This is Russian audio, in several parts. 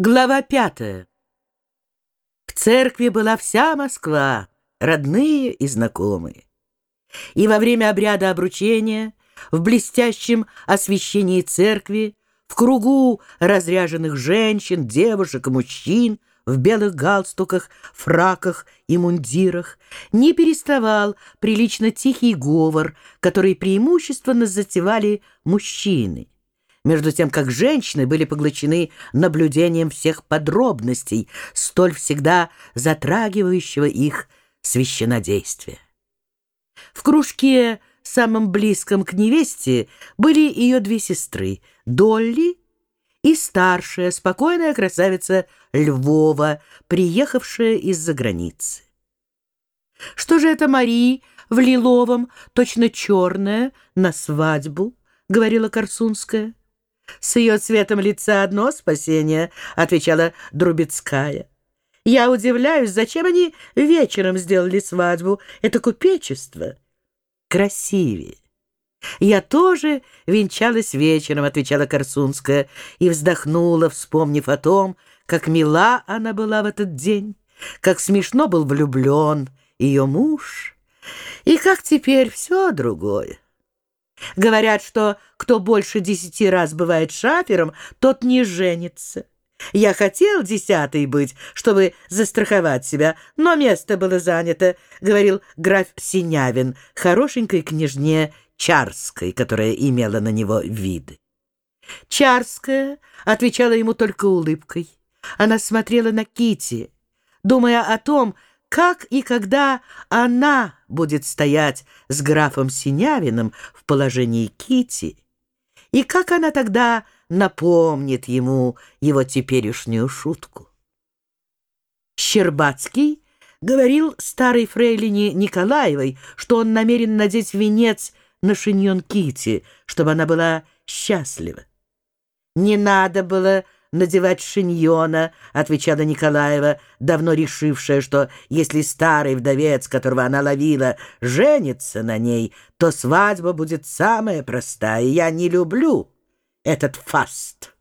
Глава пятая. В церкви была вся Москва, родные и знакомые. И во время обряда обручения, в блестящем освещении церкви, в кругу разряженных женщин, девушек и мужчин, в белых галстуках, фраках и мундирах, не переставал прилично тихий говор, который преимущественно затевали мужчины между тем как женщины были поглощены наблюдением всех подробностей, столь всегда затрагивающего их священодействия. В кружке, самом близком к невесте, были ее две сестры — Долли и старшая, спокойная красавица Львова, приехавшая из-за границы. Что же это Марии в лиловом, точно черная, на свадьбу, — говорила Корсунская. «С ее цветом лица одно спасение», — отвечала Друбецкая. «Я удивляюсь, зачем они вечером сделали свадьбу? Это купечество». «Красивее». «Я тоже венчалась вечером», — отвечала Корсунская, и вздохнула, вспомнив о том, как мила она была в этот день, как смешно был влюблен ее муж, и как теперь все другое. Говорят, что кто больше десяти раз бывает шафером, тот не женится. Я хотел десятый быть, чтобы застраховать себя, но место было занято, — говорил граф Синявин, хорошенькой княжне Чарской, которая имела на него виды. Чарская отвечала ему только улыбкой. Она смотрела на Кити, думая о том, как и когда она будет стоять с графом Синявиным в положении Кити, и как она тогда напомнит ему его теперешнюю шутку. Щербацкий говорил старой фрейлине Николаевой, что он намерен надеть венец на шиньон Кити, чтобы она была счастлива. Не надо было надевать шиньона, — отвечала Николаева, давно решившая, что если старый вдовец, которого она ловила, женится на ней, то свадьба будет самая простая. Я не люблю этот фаст.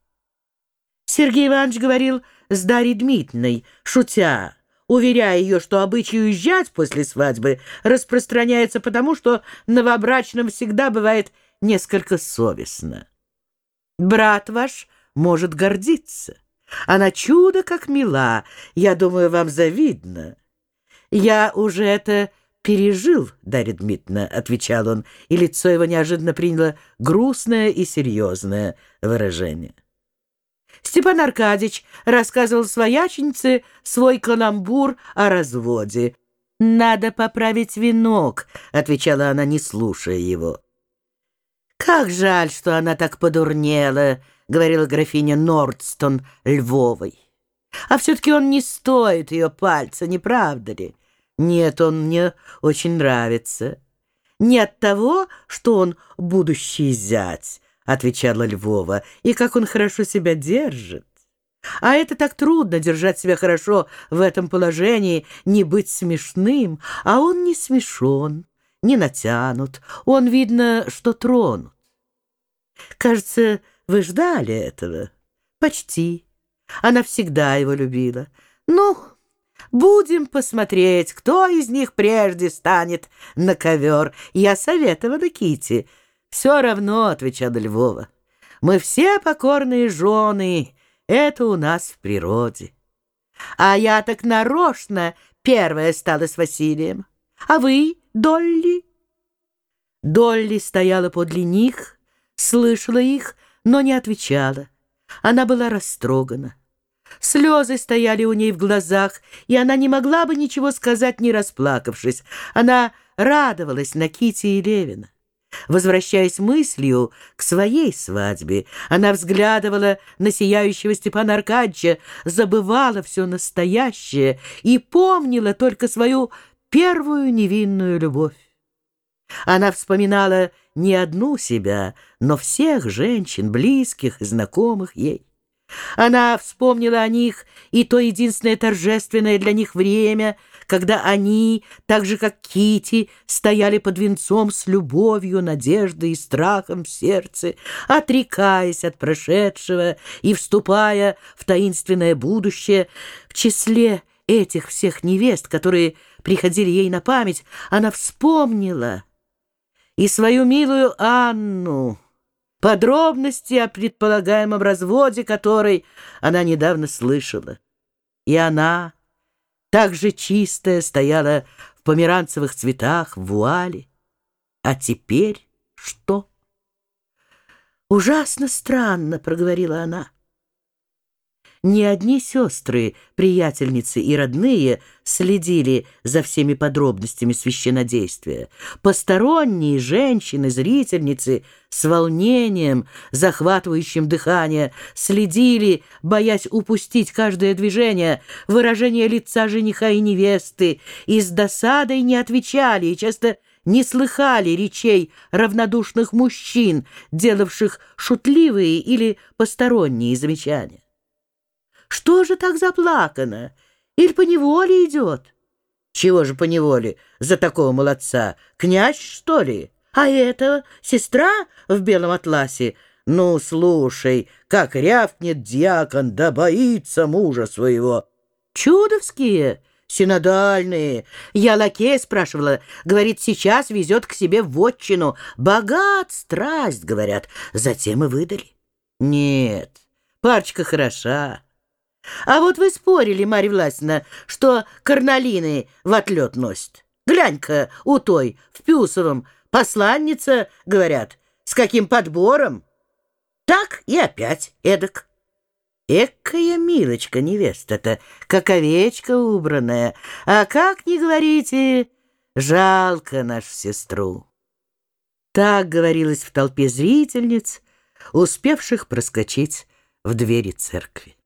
Сергей Иванович говорил с Дарьей Дмитриевной, шутя, уверяя ее, что обычай уезжать после свадьбы распространяется потому, что новобрачным всегда бывает несколько совестно. Брат ваш может гордиться. Она чудо как мила, я думаю, вам завидно. Я уже это пережил, Дарья Дмитриевна, — отвечал он, и лицо его неожиданно приняло грустное и серьезное выражение. Степан Аркадьевич рассказывал свояченице свой каламбур о разводе. «Надо поправить венок», — отвечала она, не слушая его. «Как жаль, что она так подурнела», — говорила графиня Нордстон Львовой. «А все-таки он не стоит ее пальца, не правда ли? Нет, он мне очень нравится. Не от того, что он будущий зять», — отвечала Львова, «и как он хорошо себя держит. А это так трудно держать себя хорошо в этом положении, не быть смешным, а он не смешон, не натянут, он, видно, что тронут. Кажется, вы ждали этого? Почти. Она всегда его любила. Ну, будем посмотреть, кто из них прежде станет на ковер. Я советовала Кити. Все равно, — отвечала Львова. Мы все покорные жены. Это у нас в природе. А я так нарочно первая стала с Василием. А вы, Долли? Долли стояла подле них, слышала их, но не отвечала. Она была растрогана. Слезы стояли у ней в глазах, и она не могла бы ничего сказать, не расплакавшись. Она радовалась на Кити и Левина. Возвращаясь мыслью к своей свадьбе, она взглядывала на сияющего Степана Аркадьевича, забывала все настоящее и помнила только свою первую невинную любовь. Она вспоминала не одну себя, но всех женщин, близких и знакомых ей. Она вспомнила о них и то единственное торжественное для них время, когда они, так же как Кити, стояли под венцом с любовью, надеждой и страхом в сердце, отрекаясь от прошедшего и вступая в таинственное будущее, в числе этих всех невест, которые приходили ей на память, она вспомнила и свою милую Анну, подробности о предполагаемом разводе которой она недавно слышала. И она, так же чистая, стояла в померанцевых цветах, в вуале. А теперь что? «Ужасно странно», — проговорила она. Не одни сестры, приятельницы и родные следили за всеми подробностями священнодействия. Посторонние женщины, зрительницы с волнением, захватывающим дыхание, следили, боясь упустить каждое движение, выражение лица жениха и невесты, и с досадой не отвечали, и часто не слыхали речей равнодушных мужчин, делавших шутливые или посторонние замечания. Что же так заплакано? Или по неволе идет? Чего же по неволе за такого молодца? Князь, что ли? А это сестра в белом атласе? Ну, слушай, как рявкнет дьякон, да боится мужа своего. Чудовские, синодальные. Я лакея спрашивала, говорит, сейчас везет к себе в отчину. Богат, страсть, говорят. Затем и выдали. Нет, парочка хороша. А вот вы спорили, Марья Власьевна, что карналины в отлет носят. Глянь-ка у той, в Пюсовом, посланница, говорят, с каким подбором. Так и опять эдак. Экая милочка невеста-то, как овечка убранная. А как не говорите, жалко нашу сестру. Так говорилось в толпе зрительниц, успевших проскочить в двери церкви.